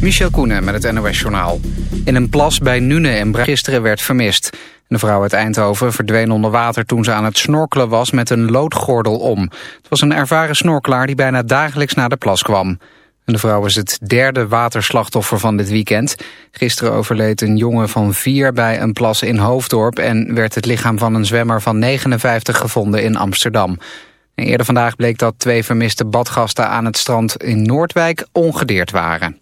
Michel Koenen met het NOS-journaal. In een plas bij Nune en gisteren werd vermist. De vrouw uit Eindhoven verdween onder water toen ze aan het snorkelen was met een loodgordel om. Het was een ervaren snorkelaar die bijna dagelijks naar de plas kwam. de vrouw is het derde waterslachtoffer van dit weekend. Gisteren overleed een jongen van vier bij een plas in Hoofddorp... en werd het lichaam van een zwemmer van 59 gevonden in Amsterdam. eerder vandaag bleek dat twee vermiste badgasten aan het strand in Noordwijk ongedeerd waren.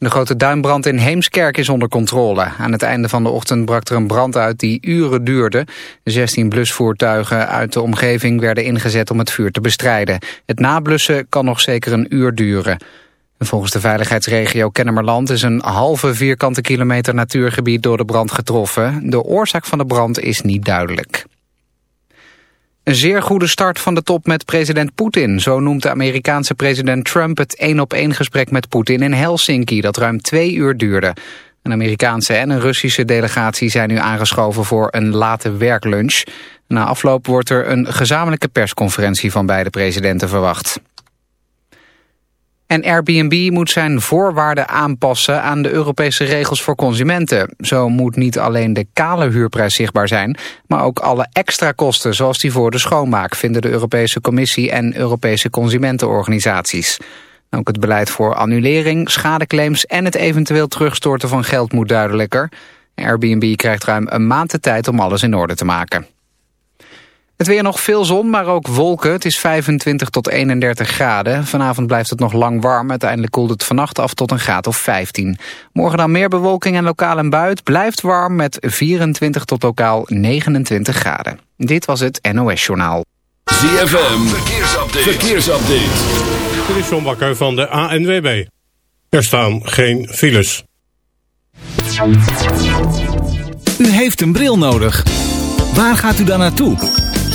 De grote duinbrand in Heemskerk is onder controle. Aan het einde van de ochtend brak er een brand uit die uren duurde. 16 blusvoertuigen uit de omgeving werden ingezet om het vuur te bestrijden. Het nablussen kan nog zeker een uur duren. volgens de veiligheidsregio Kennemerland is een halve vierkante kilometer natuurgebied door de brand getroffen. De oorzaak van de brand is niet duidelijk. Een zeer goede start van de top met president Poetin. Zo noemt de Amerikaanse president Trump het één-op-één gesprek met Poetin in Helsinki... dat ruim twee uur duurde. Een Amerikaanse en een Russische delegatie zijn nu aangeschoven voor een late werklunch. Na afloop wordt er een gezamenlijke persconferentie van beide presidenten verwacht. En Airbnb moet zijn voorwaarden aanpassen aan de Europese regels voor consumenten. Zo moet niet alleen de kale huurprijs zichtbaar zijn, maar ook alle extra kosten zoals die voor de schoonmaak vinden de Europese Commissie en Europese consumentenorganisaties. Ook het beleid voor annulering, schadeclaims en het eventueel terugstorten van geld moet duidelijker. Airbnb krijgt ruim een maand de tijd om alles in orde te maken. Het weer nog veel zon, maar ook wolken. Het is 25 tot 31 graden. Vanavond blijft het nog lang warm. Uiteindelijk koelt het vannacht af tot een graad of 15. Morgen dan meer bewolking en lokaal en buit. Blijft warm met 24 tot lokaal 29 graden. Dit was het NOS Journaal. ZFM, verkeersupdate. verkeersupdate. Dit is John Bakker van de ANWB. Er staan geen files. U heeft een bril nodig. Waar gaat u dan naartoe?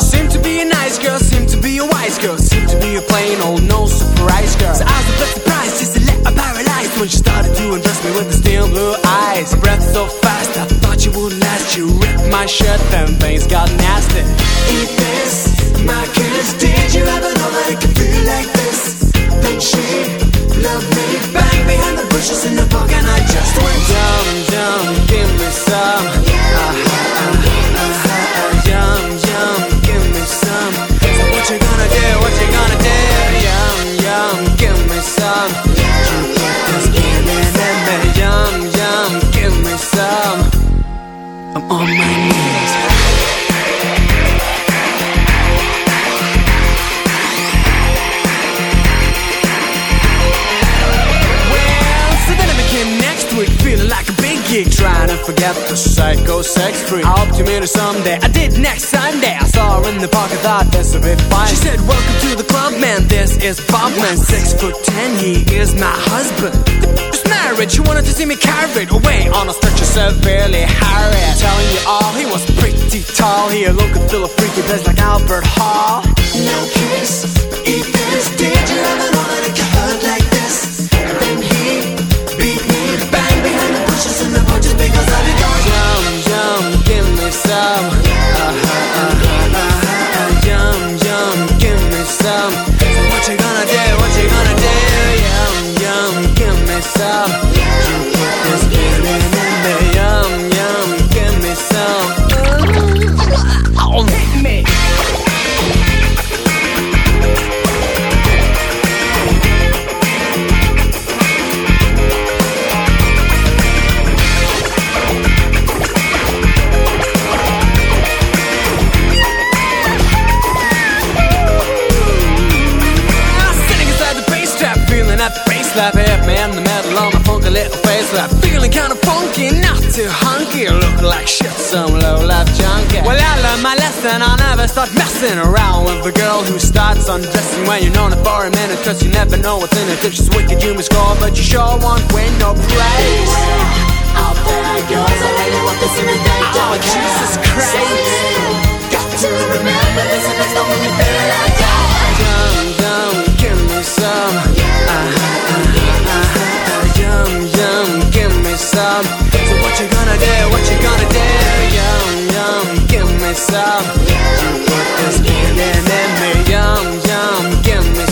Seemed to be would be fine. She said, "Welcome to the club, man. This is Bob, man. Six foot ten. He is my husband." Just married. She wanted to see me carried away on a stretcher, severely harried. Telling you all, he was pretty tall. He looked and feel a freaky place like Albert Hall. Messing around With a girl who starts undressing When you're known her for a minute Cause you never know what's in it If she's wicked, you must score But you sure won't win no praise Out there goes, I really want this in the day. Oh, Jesus Christ Got to remember this and the only thing I got. Yum, yum, give me some. Uh-huh, uh-huh, uh-huh. Yum, yum, give me some. So what you gonna do? What you gonna do? myself. You put this me, yum yum, give me.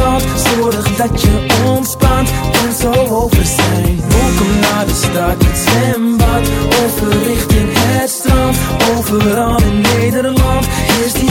Zorg dat je ontspant en zo over zijn. Welkom naar de stad, het zwembad. Over richting het strand. Overal in Nederland is die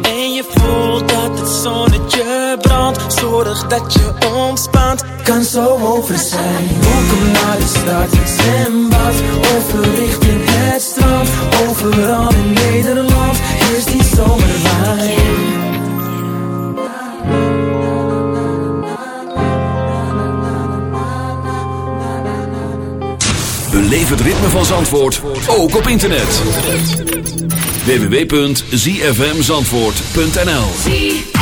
nodig dat je ontspant. Kan zo over zijn. Welkom naar de stad. Zwembad, overrichting het strand. Overal in Nederland is die zomerwijn. Beleef het ritme van Zandvoort, ook op internet. www.zfmzandvoort.nl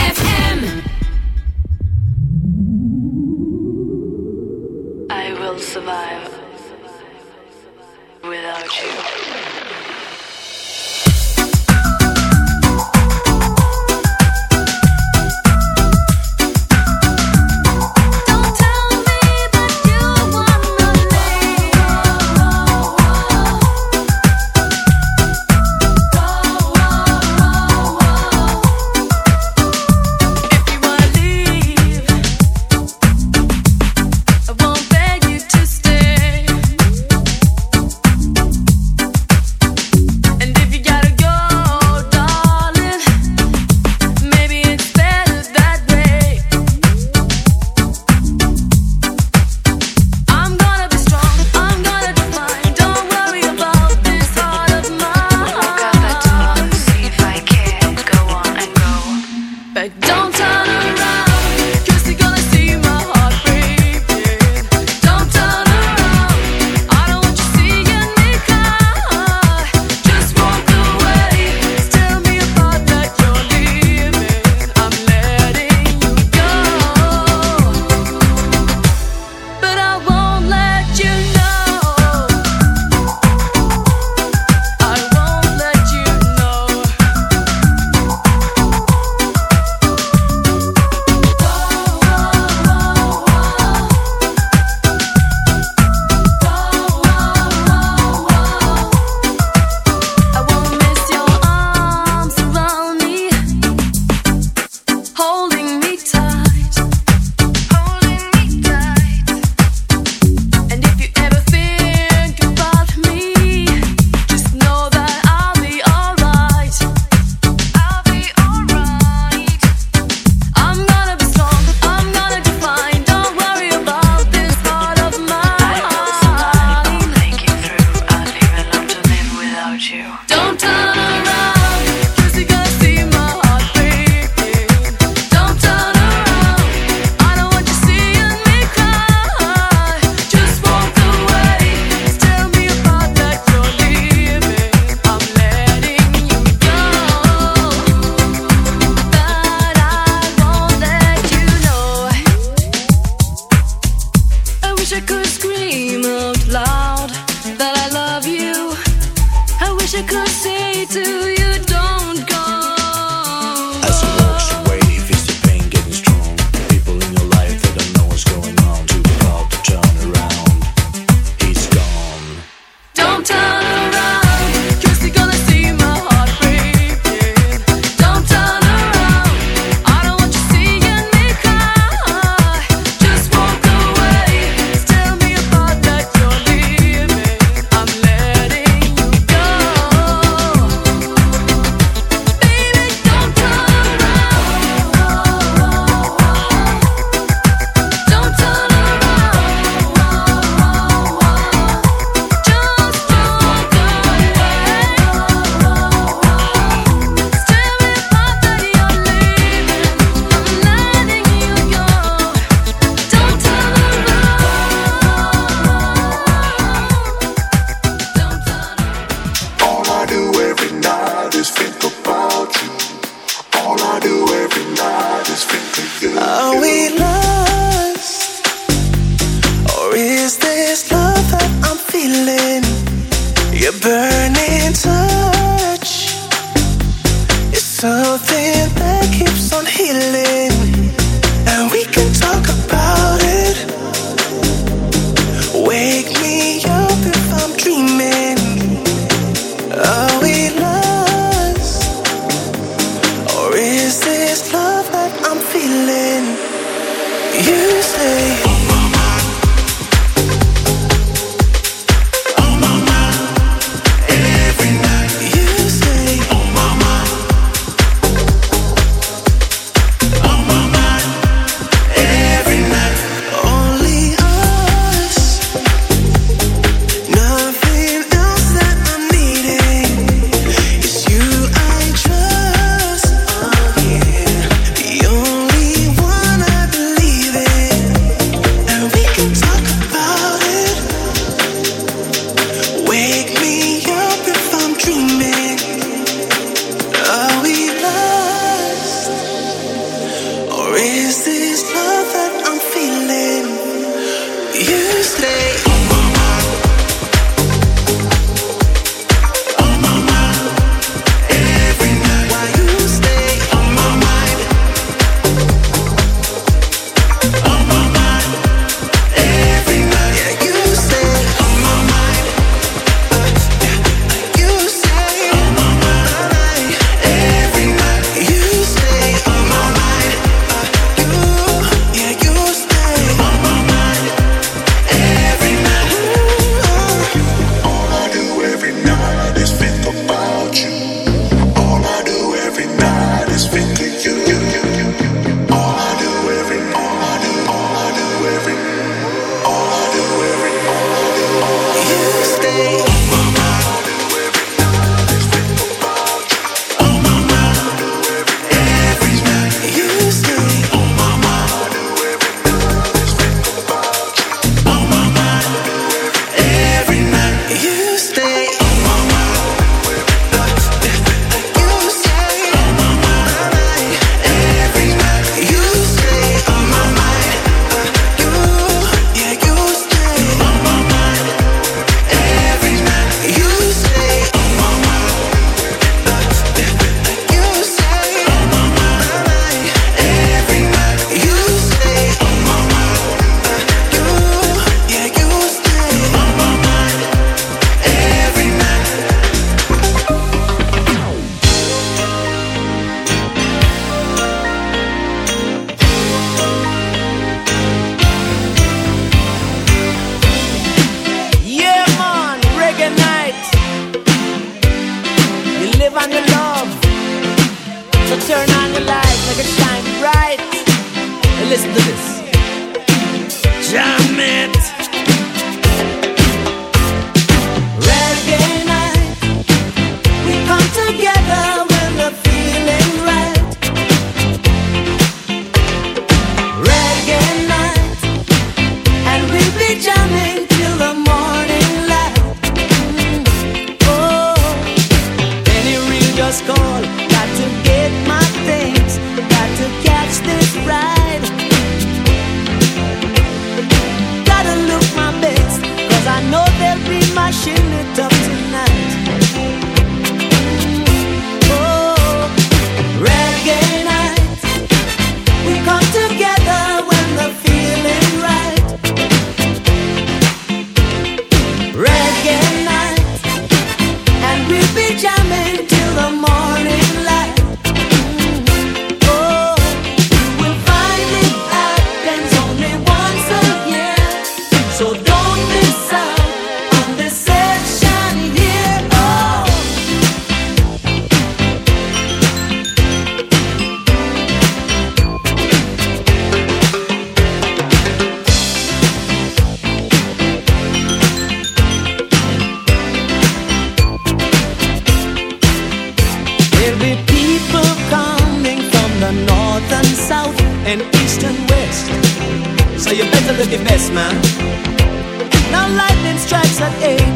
Now lightning strikes at eight.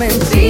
moment.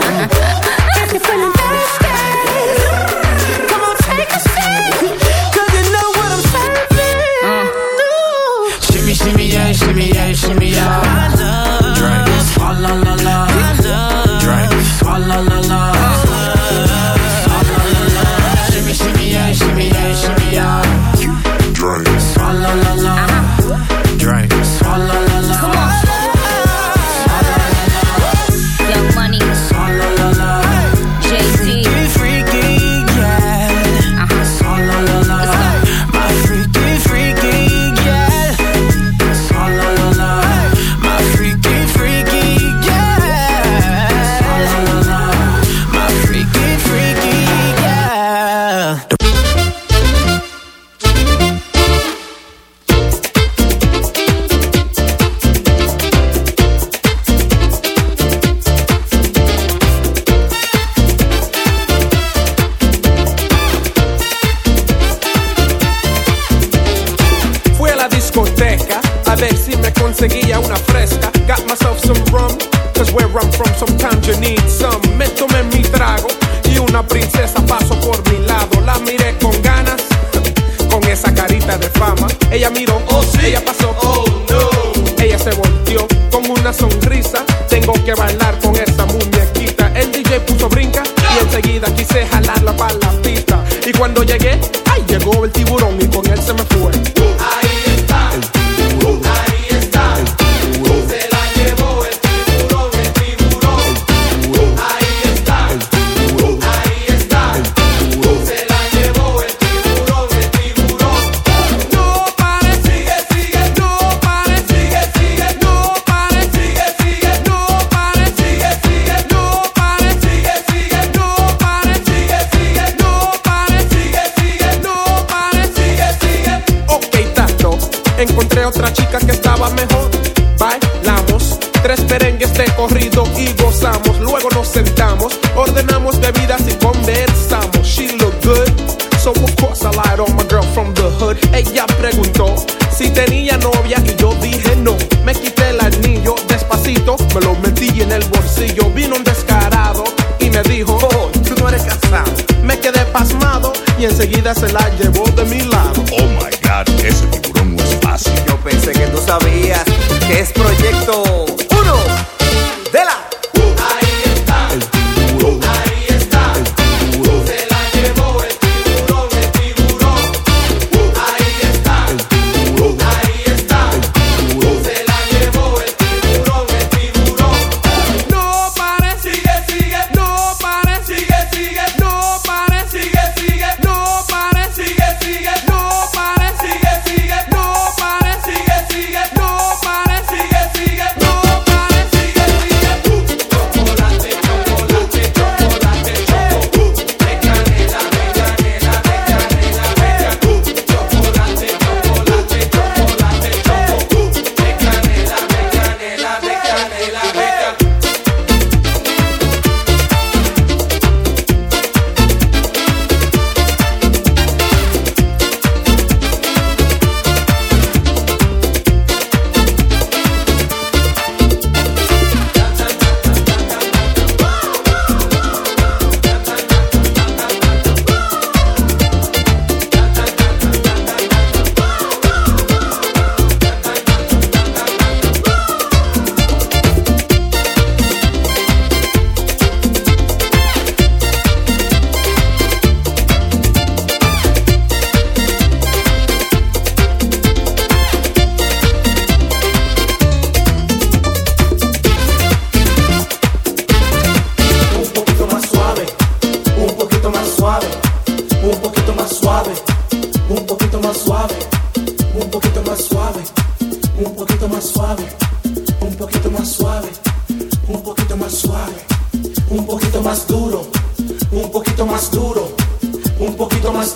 if you're feeling thirsty, come on, take a sip, 'cause you know what I'm serving. Shimmy, shimmy, yeah, shimmy, yeah, shimmy, yeah. Drink. Swalla la la. Drink. Swalla la la. Swalla princesa pasó por mi lado. La miré con ganas, con esa carita de fama. Ella miró, oh sí, ella pasó, oh no. Ella se volteó con una sonrisa. Tengo que bailar con esa muñequita. El DJ puso brinca y enseguida quise jalarla para la pista. Y cuando llegué, ay, llegó el tiburón corrido y gozamos. Luego nos sentamos,